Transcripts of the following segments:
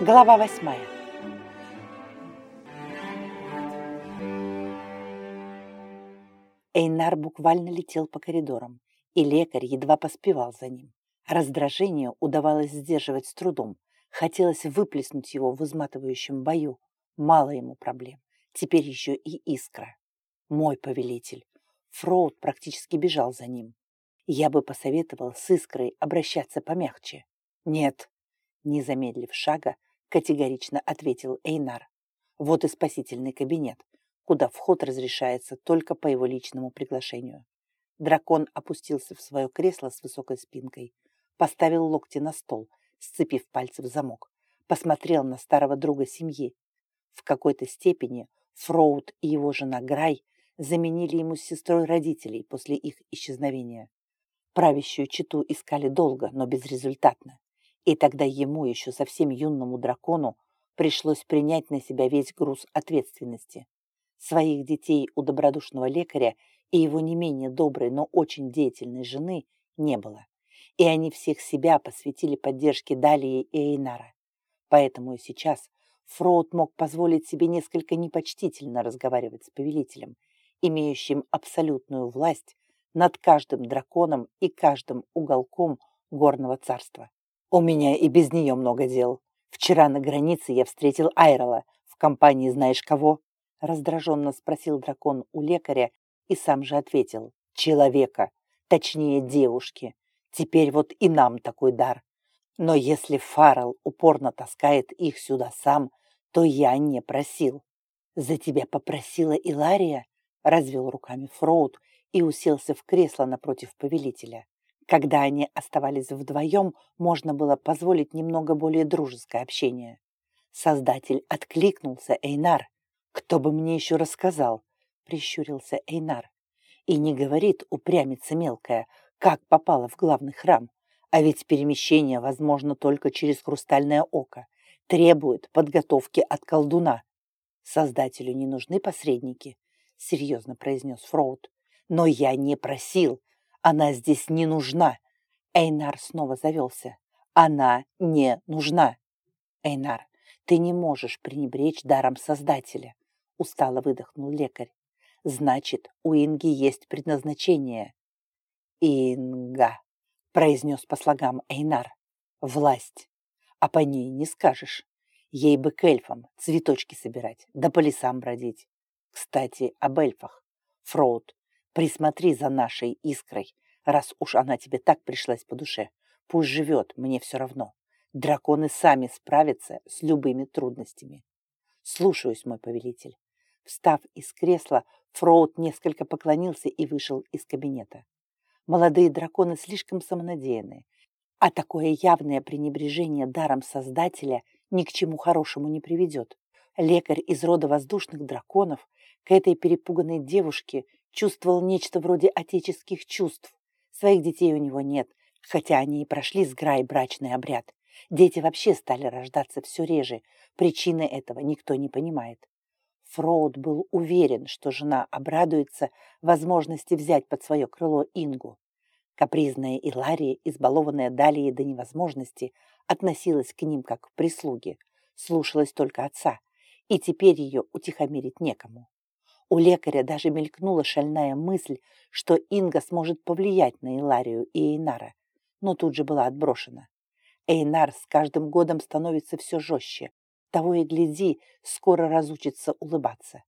Глава восьмая. Эйнар буквально летел по коридорам, и лекарь едва поспевал за ним. Раздражение удавалось сдерживать с трудом. Хотелось выплеснуть его в изматывающем бою. Мало ему проблем. Теперь еще и искра. Мой повелитель. Фроуд практически бежал за ним. Я бы посоветовал с искрой обращаться помягче. Нет, не замедлив шага, категорично ответил Эйнар. Вот и спасительный кабинет, куда вход разрешается только по его личному приглашению. Дракон опустился в свое кресло с высокой спинкой, поставил локти на стол, сцепив пальцы в замок, посмотрел на старого друга семьи. В какой-то степени Фроуд и его жена Грай заменили ему с сестрой родителей после их исчезновения. Правящую читу искали долго, но безрезультатно. И тогда ему, еще совсем юному дракону, пришлось принять на себя весь груз ответственности. Своих детей у добродушного лекаря и его не менее доброй, но очень деятельной жены не было. И они всех себя посвятили поддержке Далии и Эйнара. Поэтому и сейчас Фроуд мог позволить себе несколько непочтительно разговаривать с повелителем, имеющим абсолютную власть над каждым драконом и каждым уголком горного царства. У меня и без нее много дел. Вчера на границе я встретил Айрола в компании знаешь кого? Раздраженно спросил дракон у лекаря и сам же ответил. Человека, точнее девушки. Теперь вот и нам такой дар. Но если Фаррелл упорно таскает их сюда сам, то я не просил. За тебя попросила Илария, развел руками Фроуд и уселся в кресло напротив повелителя. Когда они оставались вдвоем, можно было позволить немного более дружеское общение. Создатель откликнулся Эйнар. «Кто бы мне еще рассказал?» — прищурился Эйнар. «И не говорит упрямица мелкая, как попала в главный храм. А ведь перемещение возможно только через хрустальное око. Требует подготовки от колдуна. Создателю не нужны посредники», — серьезно произнес Фроуд. «Но я не просил, она здесь не нужна. Эйнар снова завелся. Она не нужна. Эйнар, ты не можешь пренебречь даром Создателя. Устало выдохнул лекарь. Значит, у Инги есть предназначение. Инга, произнес по слогам Эйнар. Власть. А по ней не скажешь. Ей бы к эльфам цветочки собирать, да по лесам бродить. Кстати, об эльфах. Фроуд, Присмотри за нашей искрой, раз уж она тебе так пришлась по душе. Пусть живет, мне все равно. Драконы сами справятся с любыми трудностями. Слушаюсь, мой повелитель. Встав из кресла, Фроуд несколько поклонился и вышел из кабинета. Молодые драконы слишком самонадеянны, а такое явное пренебрежение даром Создателя ни к чему хорошему не приведет. Лекарь из рода воздушных драконов к этой перепуганной девушке чувствовал нечто вроде отеческих чувств. Своих детей у него нет, хотя они и прошли с Грай брачный обряд. Дети вообще стали рождаться все реже. Причины этого никто не понимает. Фроуд был уверен, что жена обрадуется возможности взять под свое крыло Ингу. Капризная Илария, избалованная далее до невозможности, относилась к ним как к прислуге, слушалась только отца, и теперь ее утихомирить некому. У лекаря даже мелькнула шальная мысль, что Инга сможет повлиять на Иларию и Эйнара, но тут же была отброшена. Эйнар с каждым годом становится все жестче. Того и гляди, скоро разучится улыбаться.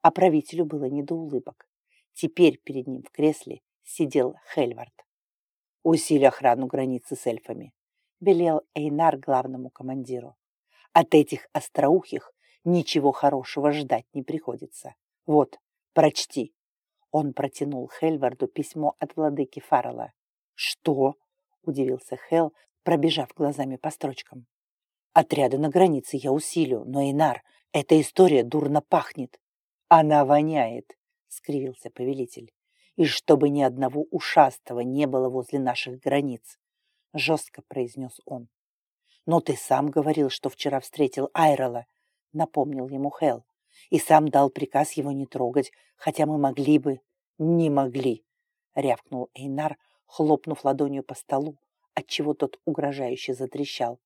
А правителю было не до улыбок. Теперь перед ним в кресле сидел Хельвард. «Усиль охрану границы с эльфами», — велел Эйнар главному командиру. «От этих остроухих ничего хорошего ждать не приходится». Вот, прочти. Он протянул Хельварду письмо от владыки Фаррелла. Что? Удивился Хел, пробежав глазами по строчкам. Отряды на границе я усилю, но, Инар, эта история дурно пахнет. Она воняет, скривился повелитель. И чтобы ни одного ушастого не было возле наших границ, жестко произнес он. Но ты сам говорил, что вчера встретил Айрола, напомнил ему Хел и сам дал приказ его не трогать, хотя мы могли бы... Не могли, рявкнул Эйнар, хлопнув ладонью по столу, отчего тот угрожающе затрещал.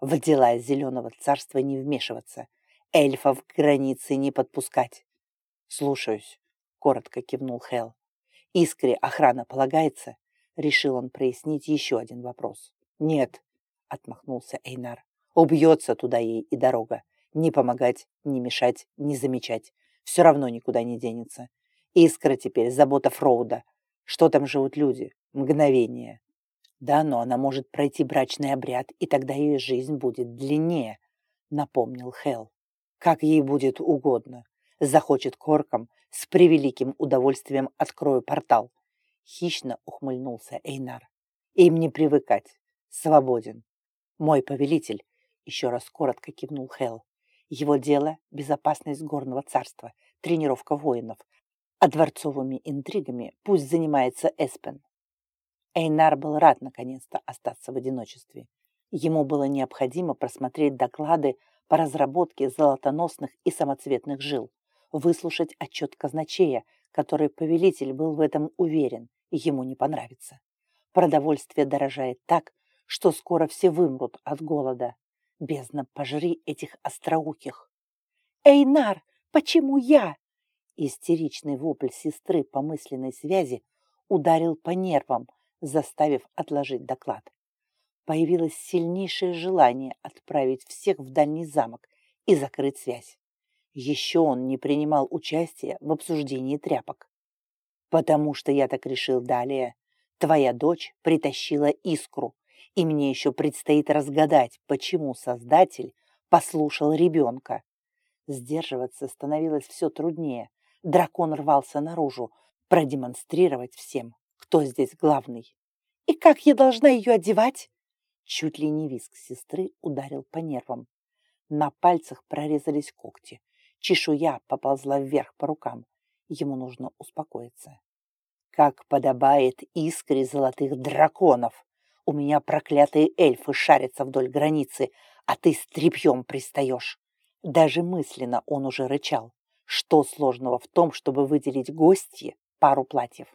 В дела Зеленого царства не вмешиваться, эльфов к границе не подпускать. Слушаюсь, коротко кивнул Хел. Искре охрана полагается? Решил он прояснить еще один вопрос. Нет, отмахнулся Эйнар. Убьется туда ей и дорога. Не помогать, не мешать, не замечать. Все равно никуда не денется. Искра теперь забота Фроуда. Что там живут люди? Мгновение. Да, но она может пройти брачный обряд, и тогда ее жизнь будет длиннее, напомнил Хел. Как ей будет угодно. Захочет корком, с превеликим удовольствием открою портал. Хищно ухмыльнулся Эйнар. Им не привыкать. Свободен. Мой повелитель, еще раз коротко кивнул Хел. Его дело – безопасность горного царства, тренировка воинов, а дворцовыми интригами пусть занимается Эспен. Эйнар был рад наконец-то остаться в одиночестве. Ему было необходимо просмотреть доклады по разработке золотоносных и самоцветных жил, выслушать отчет казначея, который повелитель был в этом уверен, ему не понравится. Продовольствие дорожает так, что скоро все вымрут от голода. Бездна, пожри этих остроухих. «Эйнар, почему я?» Истеричный вопль сестры по мысленной связи ударил по нервам, заставив отложить доклад. Появилось сильнейшее желание отправить всех в дальний замок и закрыть связь. Еще он не принимал участия в обсуждении тряпок. «Потому что я так решил далее. Твоя дочь притащила искру, и мне еще предстоит разгадать, почему Создатель послушал ребенка. Сдерживаться становилось все труднее. Дракон рвался наружу, продемонстрировать всем, кто здесь главный. «И как я должна ее одевать?» Чуть ли не виск сестры ударил по нервам. На пальцах прорезались когти. Чешуя поползла вверх по рукам. Ему нужно успокоиться. «Как подобает искре золотых драконов!» У меня проклятые эльфы шарятся вдоль границы, а ты с тряпьем пристаешь. Даже мысленно он уже рычал. Что сложного в том, чтобы выделить гостье пару платьев?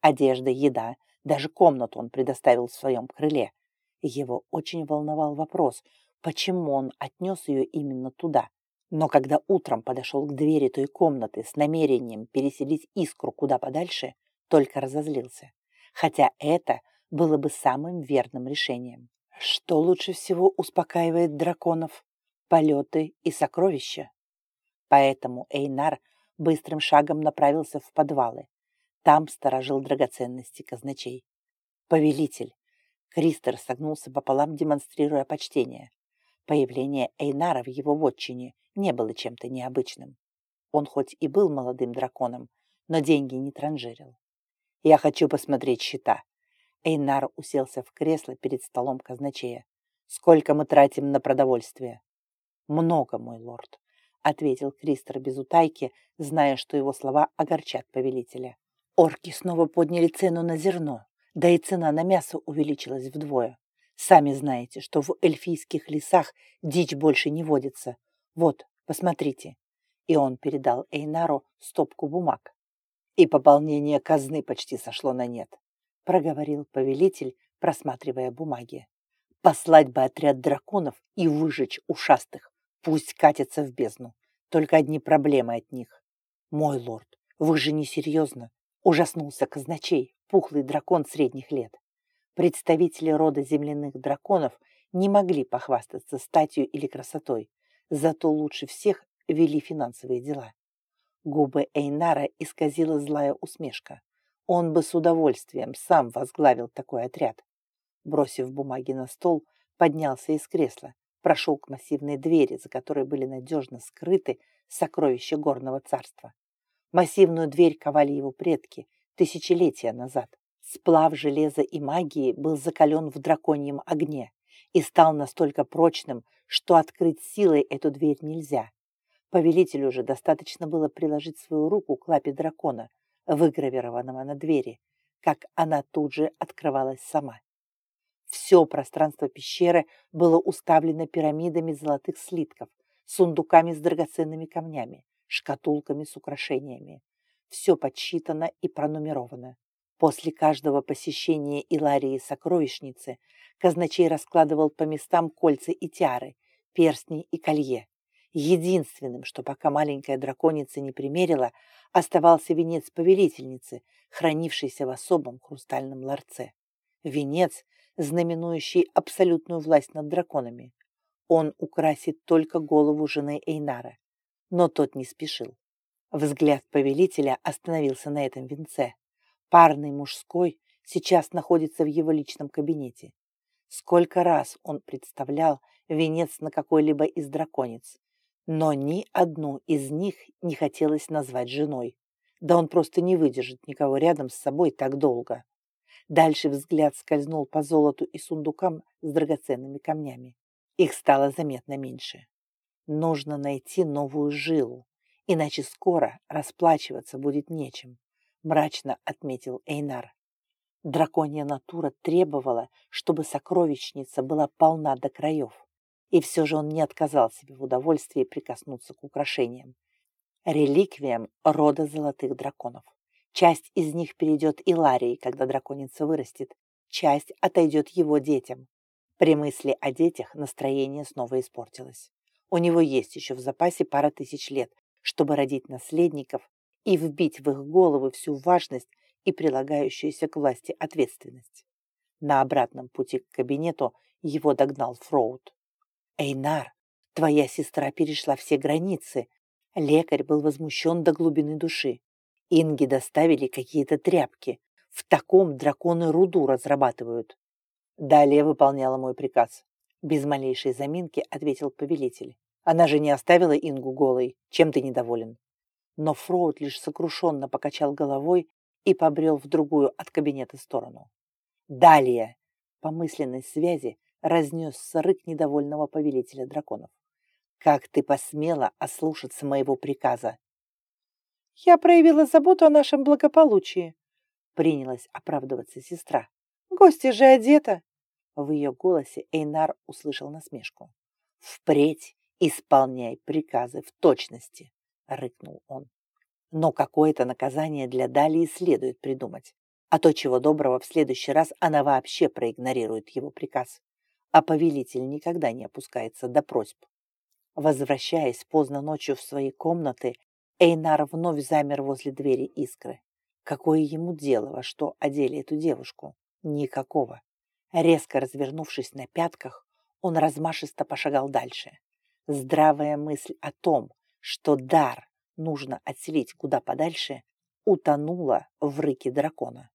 Одежда, еда, даже комнату он предоставил в своем крыле. Его очень волновал вопрос, почему он отнес ее именно туда. Но когда утром подошел к двери той комнаты с намерением переселить искру куда подальше, только разозлился. Хотя это было бы самым верным решением. Что лучше всего успокаивает драконов? Полеты и сокровища. Поэтому Эйнар быстрым шагом направился в подвалы. Там сторожил драгоценности казначей. Повелитель. Кристер согнулся пополам, демонстрируя почтение. Появление Эйнара в его вотчине не было чем-то необычным. Он хоть и был молодым драконом, но деньги не транжирил. «Я хочу посмотреть счета», Эйнар уселся в кресло перед столом казначея. «Сколько мы тратим на продовольствие?» «Много, мой лорд», — ответил Кристер без утайки, зная, что его слова огорчат повелителя. Орки снова подняли цену на зерно, да и цена на мясо увеличилась вдвое. Сами знаете, что в эльфийских лесах дичь больше не водится. Вот, посмотрите. И он передал Эйнару стопку бумаг. И пополнение казны почти сошло на нет проговорил повелитель, просматривая бумаги. Послать бы отряд драконов и выжечь ушастых. Пусть катятся в бездну. Только одни проблемы от них. Мой лорд, вы же не серьезно? Ужаснулся казначей, пухлый дракон средних лет. Представители рода земляных драконов не могли похвастаться статью или красотой, зато лучше всех вели финансовые дела. Губы Эйнара исказила злая усмешка. Он бы с удовольствием сам возглавил такой отряд. Бросив бумаги на стол, поднялся из кресла, прошел к массивной двери, за которой были надежно скрыты сокровища горного царства. Массивную дверь ковали его предки тысячелетия назад. Сплав железа и магии был закален в драконьем огне и стал настолько прочным, что открыть силой эту дверь нельзя. Повелителю же достаточно было приложить свою руку к лапе дракона – выгравированного на двери, как она тут же открывалась сама. Все пространство пещеры было уставлено пирамидами золотых слитков, сундуками с драгоценными камнями, шкатулками с украшениями. Все подсчитано и пронумеровано. После каждого посещения Иларии сокровищницы казначей раскладывал по местам кольца и тиары, перстни и колье. Единственным, что пока маленькая драконица не примерила, оставался венец повелительницы, хранившийся в особом хрустальном ларце. Венец, знаменующий абсолютную власть над драконами. Он украсит только голову жены Эйнара. Но тот не спешил. Взгляд повелителя остановился на этом венце. Парный мужской сейчас находится в его личном кабинете. Сколько раз он представлял венец на какой-либо из драконец, но ни одну из них не хотелось назвать женой. Да он просто не выдержит никого рядом с собой так долго. Дальше взгляд скользнул по золоту и сундукам с драгоценными камнями. Их стало заметно меньше. Нужно найти новую жилу, иначе скоро расплачиваться будет нечем, мрачно отметил Эйнар. Драконья натура требовала, чтобы сокровищница была полна до краев. И все же он не отказал себе в удовольствии прикоснуться к украшениям. Реликвиям рода золотых драконов. Часть из них перейдет Иларии, когда драконица вырастет. Часть отойдет его детям. При мысли о детях настроение снова испортилось. У него есть еще в запасе пара тысяч лет, чтобы родить наследников и вбить в их головы всю важность и прилагающуюся к власти ответственность. На обратном пути к кабинету его догнал Фроуд. «Эйнар, твоя сестра перешла все границы». Лекарь был возмущен до глубины души. Инги доставили какие-то тряпки. В таком драконы руду разрабатывают. Далее выполняла мой приказ. Без малейшей заминки ответил повелитель. Она же не оставила Ингу голой. Чем ты недоволен? Но Фроуд лишь сокрушенно покачал головой и побрел в другую от кабинета сторону. Далее, по мысленной связи, разнесся рык недовольного повелителя драконов. «Как ты посмела ослушаться моего приказа?» «Я проявила заботу о нашем благополучии», — принялась оправдываться сестра. «Гости же одета!» В ее голосе Эйнар услышал насмешку. «Впредь исполняй приказы в точности», — рыкнул он. «Но какое-то наказание для Далии следует придумать, а то, чего доброго, в следующий раз она вообще проигнорирует его приказ а повелитель никогда не опускается до просьб. Возвращаясь поздно ночью в свои комнаты, Эйнар вновь замер возле двери искры. Какое ему дело, во что одели эту девушку? Никакого. Резко развернувшись на пятках, он размашисто пошагал дальше. Здравая мысль о том, что дар нужно отселить куда подальше, утонула в рыке дракона.